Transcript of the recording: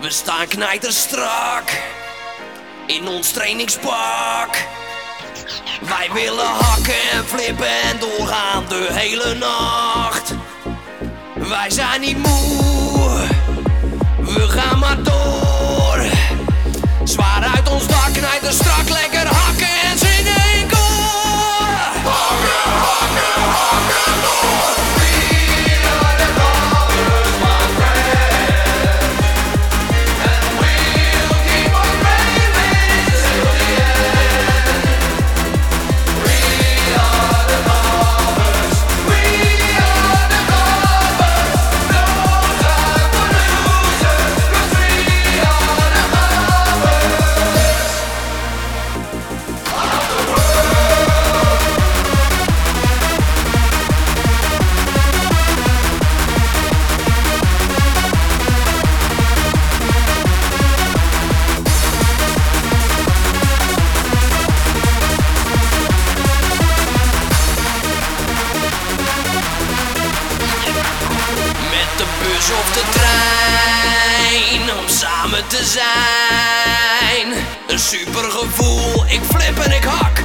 We staan knijterstrak in ons trainingspak. Wij willen hakken en flippen en doorgaan de hele nacht. Wij zijn niet moe, we gaan maar door. Zwaar uit ons dak, knijterstrak, lekker zijn. Een super gevoel, ik flip en ik hak,